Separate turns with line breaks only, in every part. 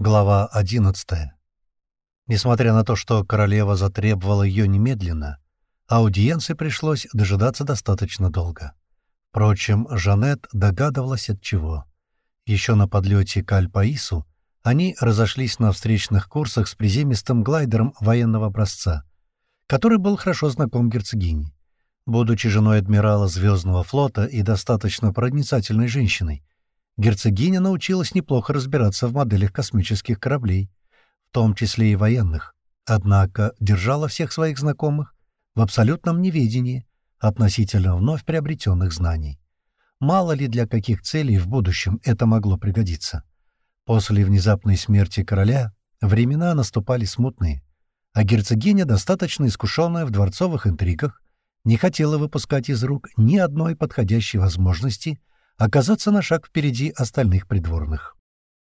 Глава 11. Несмотря на то, что королева затребовала ее немедленно, аудиенции пришлось дожидаться достаточно долго. Впрочем, Жанет догадывалась от чего. Еще на подлете к Альпаису они разошлись на встречных курсах с приземистым глайдером военного образца, который был хорошо знаком герцогине. Будучи женой адмирала Звездного флота и достаточно проницательной женщиной, герцогиня научилась неплохо разбираться в моделях космических кораблей, в том числе и военных, однако держала всех своих знакомых в абсолютном неведении относительно вновь приобретенных знаний. Мало ли для каких целей в будущем это могло пригодиться. После внезапной смерти короля времена наступали смутные, а герцогиня, достаточно искушенная в дворцовых интригах, не хотела выпускать из рук ни одной подходящей возможности — оказаться на шаг впереди остальных придворных.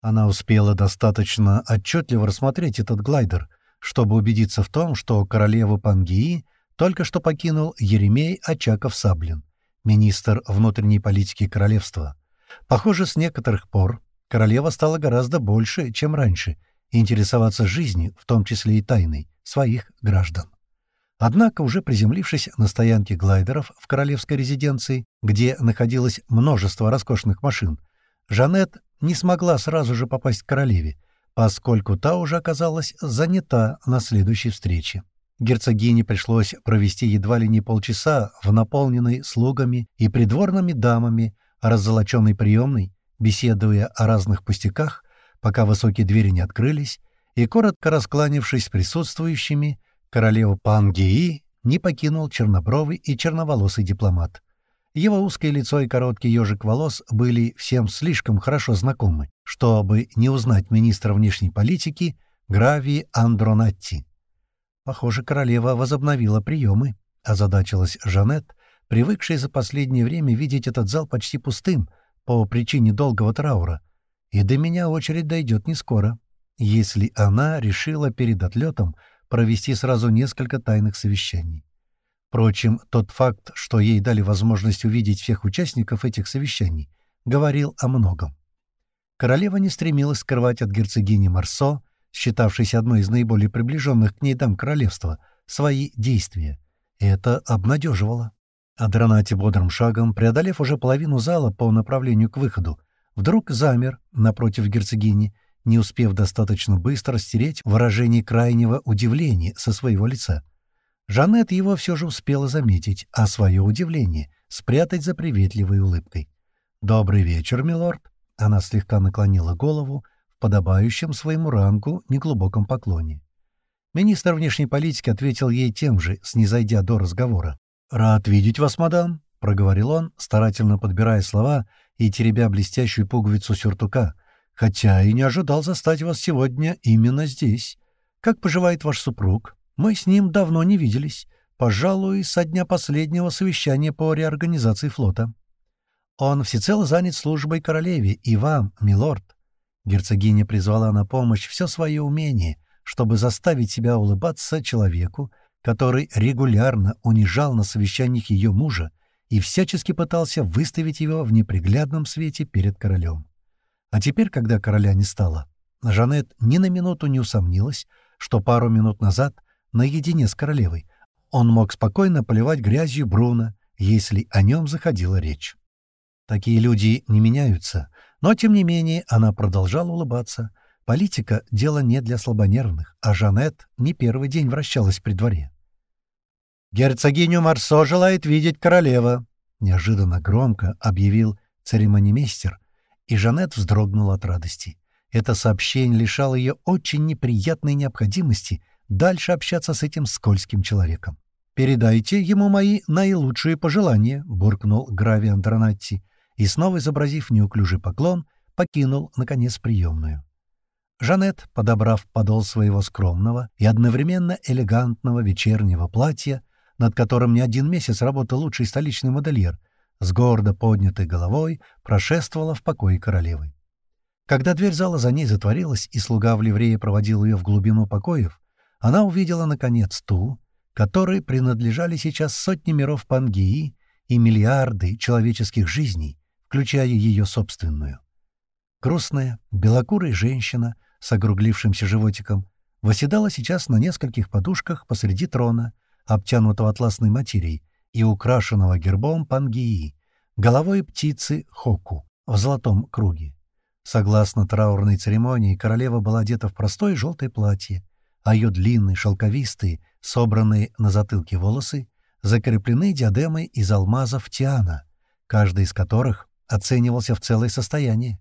Она успела достаточно отчетливо рассмотреть этот глайдер, чтобы убедиться в том, что королеву Пангии только что покинул Еремей Очаков-Саблин, министр внутренней политики королевства. Похоже, с некоторых пор королева стала гораздо больше, чем раньше, интересоваться жизнью, в том числе и тайной, своих граждан. Однако, уже приземлившись на стоянке глайдеров в королевской резиденции, где находилось множество роскошных машин, Жанет не смогла сразу же попасть к королеве, поскольку та уже оказалась занята на следующей встрече. Герцогине пришлось провести едва ли не полчаса в наполненной слугами и придворными дамами раззолоченной приемной, беседуя о разных пустяках, пока высокие двери не открылись, и, коротко раскланившись с присутствующими, Королеву Пангии не покинул чернобровый и черноволосый дипломат. Его узкое лицо и короткий ежик волос были всем слишком хорошо знакомы, чтобы не узнать министра внешней политики Грави Андронатти. Похоже, королева возобновила приемы, озадачилась Жанет, привыкшая за последнее время видеть этот зал почти пустым по причине долгого траура. И до меня очередь дойдет не скоро, если она решила перед отлетом провести сразу несколько тайных совещаний. Впрочем, тот факт, что ей дали возможность увидеть всех участников этих совещаний, говорил о многом. Королева не стремилась скрывать от герцогини Марсо, считавшейся одной из наиболее приближенных к ней дам королевства, свои действия. Это обнадеживало. Адронати бодрым шагом, преодолев уже половину зала по направлению к выходу, вдруг замер напротив герцогини не успев достаточно быстро стереть выражение крайнего удивления со своего лица. Жанет его все же успела заметить, а свое удивление спрятать за приветливой улыбкой. «Добрый вечер, милорд!» Она слегка наклонила голову в подобающем своему рангу неглубоком поклоне. Министр внешней политики ответил ей тем же, снизойдя до разговора. «Рад видеть вас, мадам», — проговорил он, старательно подбирая слова и теребя блестящую пуговицу сюртука, хотя и не ожидал застать вас сегодня именно здесь. Как поживает ваш супруг? Мы с ним давно не виделись, пожалуй, со дня последнего совещания по реорганизации флота. Он всецело занят службой королеве и вам, милорд. Герцогиня призвала на помощь все свое умение, чтобы заставить себя улыбаться человеку, который регулярно унижал на совещаниях ее мужа и всячески пытался выставить его в неприглядном свете перед королем. А теперь, когда короля не стало, Жанет ни на минуту не усомнилась, что пару минут назад, наедине с королевой, он мог спокойно поливать грязью Бруно, если о нем заходила речь. Такие люди не меняются, но, тем не менее, она продолжала улыбаться. Политика — дело не для слабонервных, а Жанет не первый день вращалась при дворе. «Герцогиню Марсо желает видеть королева», — неожиданно громко объявил церемонимейстер, и Жанет вздрогнула от радости. Это сообщение лишало ее очень неприятной необходимости дальше общаться с этим скользким человеком. «Передайте ему мои наилучшие пожелания», — буркнул Грави Андронатти, и, снова изобразив неуклюжий поклон, покинул, наконец, приемную. Жанет, подобрав подол своего скромного и одновременно элегантного вечернего платья, над которым не один месяц работал лучший столичный модельер, с гордо поднятой головой прошествовала в покое королевы. Когда дверь зала за ней затворилась, и слуга в ливрее проводил ее в глубину покоев, она увидела, наконец, ту, которой принадлежали сейчас сотни миров Пангии и миллиарды человеческих жизней, включая ее собственную. Грустная, белокурая женщина с округлившимся животиком, восседала сейчас на нескольких подушках посреди трона, обтянутого атласной материей и украшенного гербом Пангии, головой птицы Хоку в золотом круге. Согласно траурной церемонии, королева была одета в простое желтое платье, а ее длинные, шелковистые, собранные на затылке волосы закреплены диадемой из алмазов Тиана, каждый из которых оценивался в целое состояние.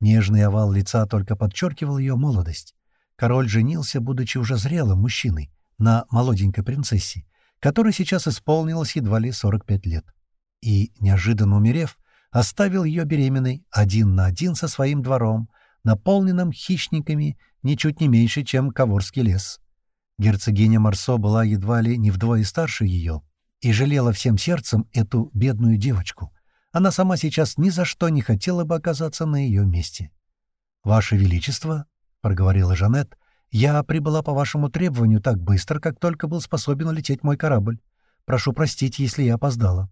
Нежный овал лица только подчеркивал ее молодость. Король женился, будучи уже зрелым мужчиной, на молоденькой принцессе, которой сейчас исполнилось едва ли 45 лет. И, неожиданно умерев, оставил ее беременной один на один со своим двором, наполненным хищниками ничуть не меньше, чем Каворский лес. Герцогиня Марсо была едва ли не вдвое старше ее и жалела всем сердцем эту бедную девочку. Она сама сейчас ни за что не хотела бы оказаться на ее месте. «Ваше Величество», — проговорила Жанет, — «я прибыла по вашему требованию так быстро, как только был способен лететь мой корабль. Прошу простить, если я опоздала».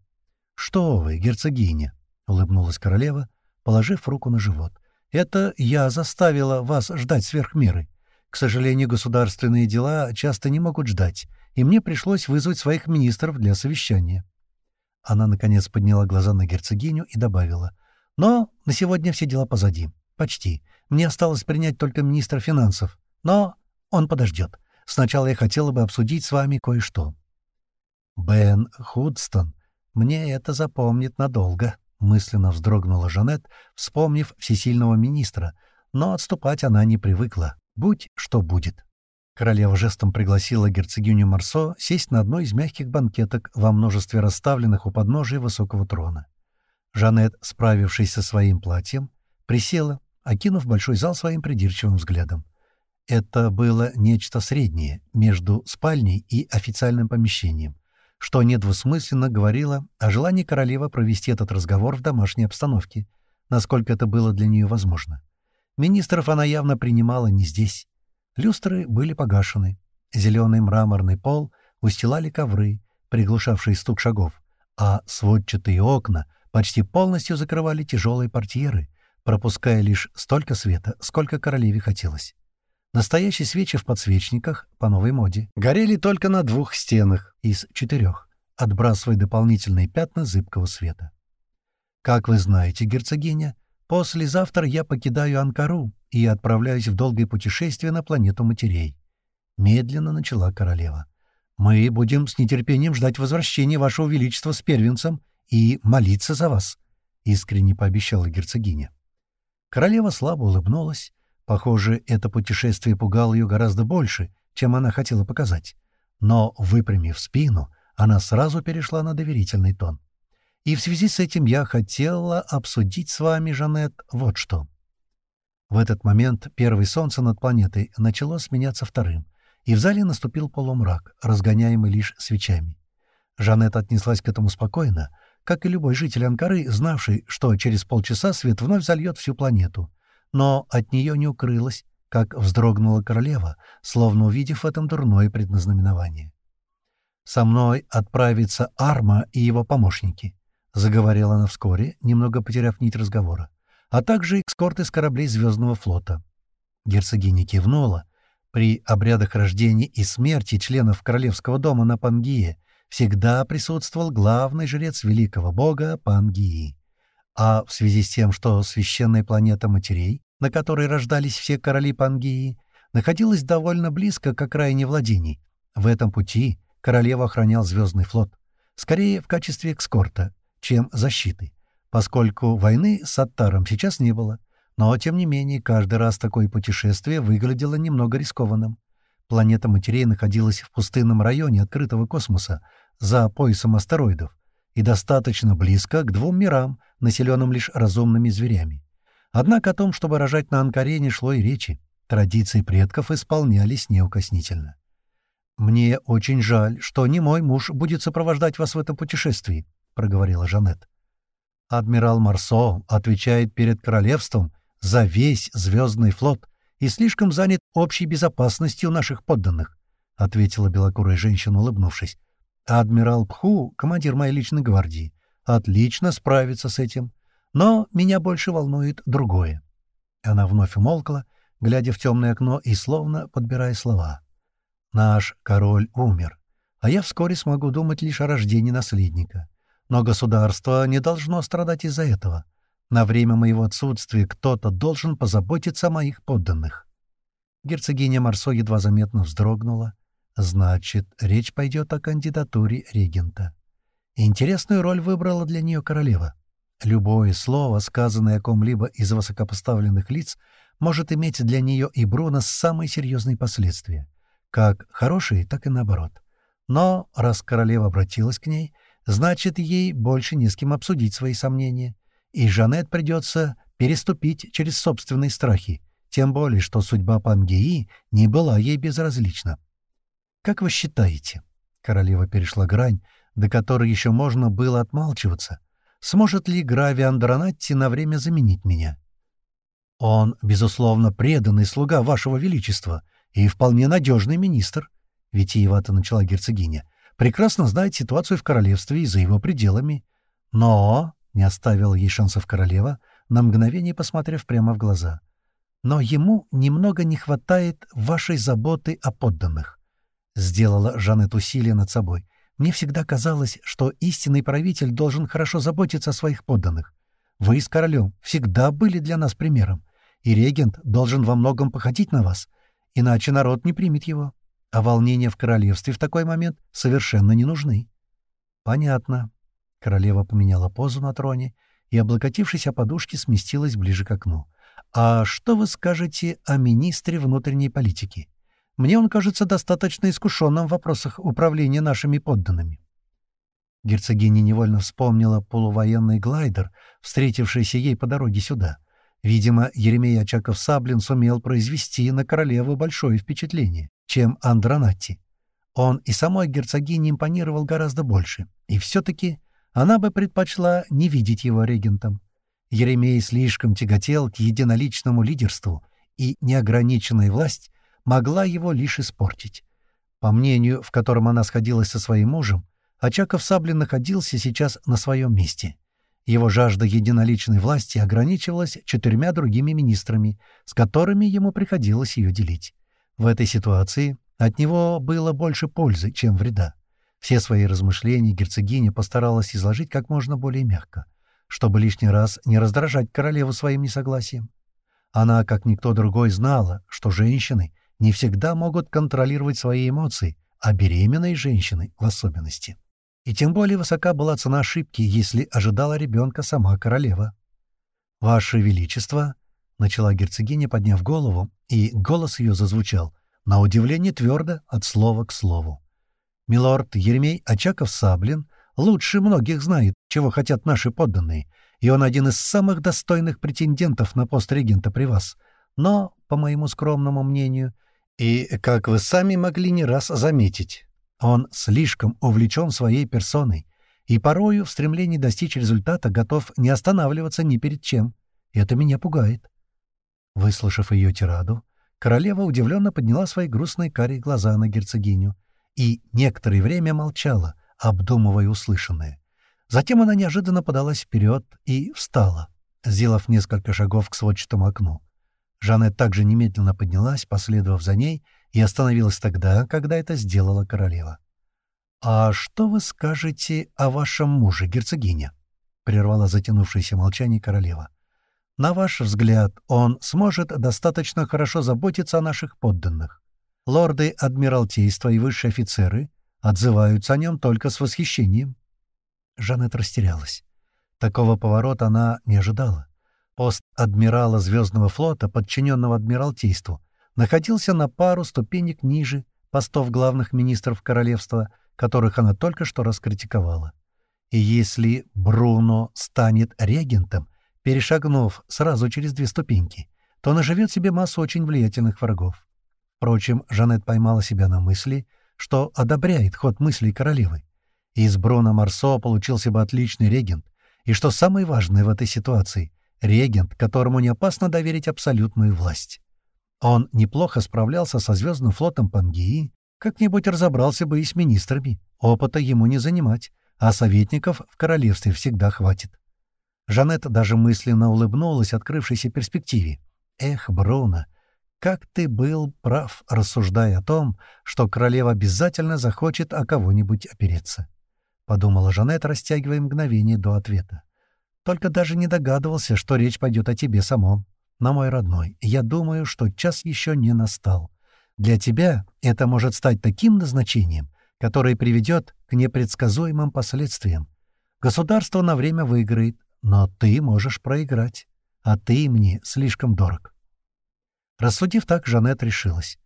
«Что вы, герцогиня?» — улыбнулась королева, положив руку на живот. «Это я заставила вас ждать сверх меры. К сожалению, государственные дела часто не могут ждать, и мне пришлось вызвать своих министров для совещания». Она, наконец, подняла глаза на герцогиню и добавила. «Но на сегодня все дела позади. Почти. Мне осталось принять только министра финансов. Но он подождет. Сначала я хотела бы обсудить с вами кое-что». «Бен Худстон. Мне это запомнит надолго», — мысленно вздрогнула Жанет, вспомнив всесильного министра, но отступать она не привыкла. Будь что будет. Королева жестом пригласила герцогиню Марсо сесть на одной из мягких банкеток во множестве расставленных у подножия высокого трона. Жанет, справившись со своим платьем, присела, окинув большой зал своим придирчивым взглядом. Это было нечто среднее между спальней и официальным помещением, что недвусмысленно говорило о желании королевы провести этот разговор в домашней обстановке, насколько это было для нее возможно. Министров она явно принимала не здесь. Люстры были погашены. Зеленый мраморный пол устилали ковры, приглушавшие стук шагов, а сводчатые окна почти полностью закрывали тяжелые портьеры, пропуская лишь столько света, сколько королеве хотелось. Настоящие свечи в подсвечниках, по новой моде, горели только на двух стенах из четырех, отбрасывая дополнительные пятна зыбкого света. «Как вы знаете, герцогиня, послезавтра я покидаю Анкару и отправляюсь в долгое путешествие на планету матерей», — медленно начала королева. «Мы будем с нетерпением ждать возвращения вашего величества с первенцем и молиться за вас», — искренне пообещала герцогиня. Королева слабо улыбнулась. Похоже, это путешествие пугало ее гораздо больше, чем она хотела показать. Но, выпрямив спину, она сразу перешла на доверительный тон. «И в связи с этим я хотела обсудить с вами, Жанет, вот что». В этот момент первое солнце над планетой начало сменяться вторым, и в зале наступил полумрак, разгоняемый лишь свечами. Жанет отнеслась к этому спокойно, как и любой житель Анкары, знавший, что через полчаса свет вновь зальет всю планету. Но от нее не укрылось, как вздрогнула королева, словно увидев в этом дурное предназнаменование. «Со мной отправится Арма и его помощники», — заговорила она вскоре, немного потеряв нить разговора, «а также экскорты с кораблей Звездного флота». Герцогиня кивнула. При обрядах рождения и смерти членов Королевского дома на Пангии всегда присутствовал главный жрец великого бога Пангии. А в связи с тем, что священная планета матерей, на которой рождались все короли Пангии, находилась довольно близко к окраине владений, в этом пути королева охранял Звездный флот, скорее в качестве экскорта, чем защиты, поскольку войны с Аттаром сейчас не было, но, тем не менее, каждый раз такое путешествие выглядело немного рискованным. Планета матерей находилась в пустынном районе открытого космоса, за поясом астероидов, и достаточно близко к двум мирам, населенным лишь разумными зверями. Однако о том, чтобы рожать на Анкаре, не шло и речи. Традиции предков исполнялись неукоснительно. «Мне очень жаль, что не мой муж будет сопровождать вас в этом путешествии», — проговорила Жанет. «Адмирал Марсо отвечает перед королевством за весь звездный флот и слишком занят общей безопасностью наших подданных», — ответила белокурая женщина, улыбнувшись. «А адмирал Пху, командир моей личной гвардии, отлично справится с этим. Но меня больше волнует другое». Она вновь умолкла, глядя в темное окно и словно подбирая слова. «Наш король умер, а я вскоре смогу думать лишь о рождении наследника. Но государство не должно страдать из-за этого. На время моего отсутствия кто-то должен позаботиться о моих подданных». Герцогиня Марсо едва заметно вздрогнула. «Значит, речь пойдет о кандидатуре регента». Интересную роль выбрала для нее королева. Любое слово, сказанное о ком-либо из высокопоставленных лиц, может иметь для нее и Бруно самые серьезные последствия, как хорошие, так и наоборот. Но раз королева обратилась к ней, значит, ей больше не с кем обсудить свои сомнения, и Жанет придется переступить через собственные страхи, тем более, что судьба Пангеи не была ей безразлична. «Как вы считаете?» — королева перешла грань, до которой еще можно было отмалчиваться. «Сможет ли Грави Андронатти на время заменить меня?» «Он, безусловно, преданный слуга вашего величества и вполне надежный министр», — витиевато начала герцогиня, «прекрасно знает ситуацию в королевстве и за его пределами. Но...» — не оставила ей шансов королева, на мгновение посмотрев прямо в глаза. «Но ему немного не хватает вашей заботы о подданных», — сделала Жанет усилие над собой. Мне всегда казалось, что истинный правитель должен хорошо заботиться о своих подданных. Вы с королем всегда были для нас примером, и регент должен во многом походить на вас, иначе народ не примет его. А волнения в королевстве в такой момент совершенно не нужны. Понятно. Королева поменяла позу на троне и, облокотившись о подушке, сместилась ближе к окну. «А что вы скажете о министре внутренней политики?» Мне он кажется достаточно искушенным в вопросах управления нашими подданными». Герцогиня невольно вспомнила полувоенный глайдер, встретившийся ей по дороге сюда. Видимо, Еремей Очаков-Саблин сумел произвести на королеву большое впечатление, чем Андронатти. Он и самой герцогине импонировал гораздо больше, и все-таки она бы предпочла не видеть его регентом. Еремей слишком тяготел к единоличному лидерству, и неограниченная власть могла его лишь испортить. По мнению, в котором она сходилась со своим мужем, Очаков Саблин находился сейчас на своем месте. Его жажда единоличной власти ограничивалась четырьмя другими министрами, с которыми ему приходилось ее делить. В этой ситуации от него было больше пользы, чем вреда. Все свои размышления герцогиня постаралась изложить как можно более мягко, чтобы лишний раз не раздражать королеву своим несогласием. Она, как никто другой, знала, что женщины — не всегда могут контролировать свои эмоции, а беременные женщины в особенности. И тем более высока была цена ошибки, если ожидала ребенка сама королева. «Ваше Величество», — начала герцогиня, подняв голову, и голос ее зазвучал, на удивление твердо, от слова к слову. «Милорд Еремей Очаков-Саблин лучше многих знает, чего хотят наши подданные, и он один из самых достойных претендентов на пост регента при вас. Но, по моему скромному мнению, — и, как вы сами могли не раз заметить, он слишком увлечен своей персоной и порою в стремлении достичь результата готов не останавливаться ни перед чем. Это меня пугает. Выслушав ее тираду, королева удивленно подняла свои грустные карие глаза на герцогиню и некоторое время молчала, обдумывая услышанное. Затем она неожиданно подалась вперед и встала, сделав несколько шагов к сводчатому окну. Жанет также немедленно поднялась, последовав за ней, и остановилась тогда, когда это сделала королева. «А что вы скажете о вашем муже, герцогиня?» — прервала затянувшееся молчание королева. «На ваш взгляд, он сможет достаточно хорошо заботиться о наших подданных. Лорды Адмиралтейства и высшие офицеры отзываются о нем только с восхищением». Жанет растерялась. Такого поворота она не ожидала. Пост адмирала Звездного флота, подчиненного Адмиралтейству, находился на пару ступенек ниже постов главных министров королевства, которых она только что раскритиковала. И если Бруно станет регентом, перешагнув сразу через две ступеньки, то наживет себе массу очень влиятельных врагов. Впрочем, Жанет поймала себя на мысли, что одобряет ход мыслей королевы. Из Бруно Марсо получился бы отличный регент, и что самое важное в этой ситуации, регент, которому не опасно доверить абсолютную власть. Он неплохо справлялся со звездным флотом Пангии, как-нибудь разобрался бы и с министрами. Опыта ему не занимать, а советников в королевстве всегда хватит. Жанет даже мысленно улыбнулась открывшейся перспективе. Эх, Бруно, как ты был прав, рассуждая о том, что королева обязательно захочет о кого-нибудь опереться», — подумала Жанет, растягивая мгновение до ответа. «Только даже не догадывался, что речь пойдет о тебе самом. Но, мой родной, я думаю, что час еще не настал. Для тебя это может стать таким назначением, которое приведет к непредсказуемым последствиям. Государство на время выиграет, но ты можешь проиграть, а ты мне слишком дорог». Рассудив так, Жанет решилась.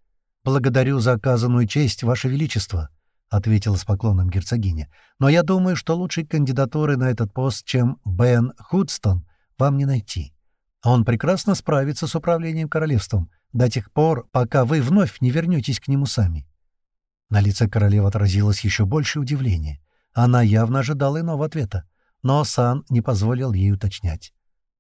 «Благодарю за оказанную честь, Ваше Величество», — ответила с поклоном герцогиня. «Но я думаю, что лучшей кандидатуры на этот пост, чем Бен Худстон, вам не найти. Он прекрасно справится с управлением королевством до тех пор, пока вы вновь не вернетесь к нему сами». На лице королевы отразилось еще больше удивления. Она явно ожидала иного ответа, но Сан не позволил ей уточнять.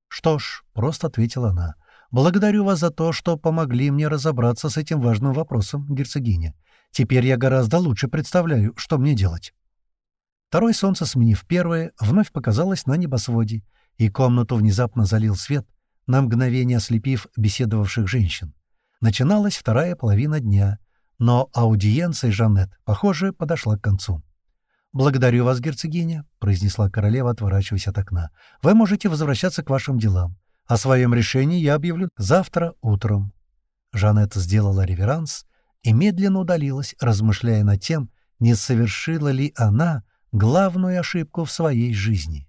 «Что ж», — просто ответила она, — Благодарю вас за то, что помогли мне разобраться с этим важным вопросом, герцогиня. Теперь я гораздо лучше представляю, что мне делать». Второе солнце, сменив первое, вновь показалось на небосводе, и комнату внезапно залил свет, на мгновение ослепив беседовавших женщин. Начиналась вторая половина дня, но аудиенция Жанет, похоже, подошла к концу. «Благодарю вас, герцогиня», — произнесла королева, отворачиваясь от окна. «Вы можете возвращаться к вашим делам. О своем решении я объявлю завтра утром». Жанетта сделала реверанс и медленно удалилась, размышляя над тем, не совершила ли она главную ошибку в своей жизни.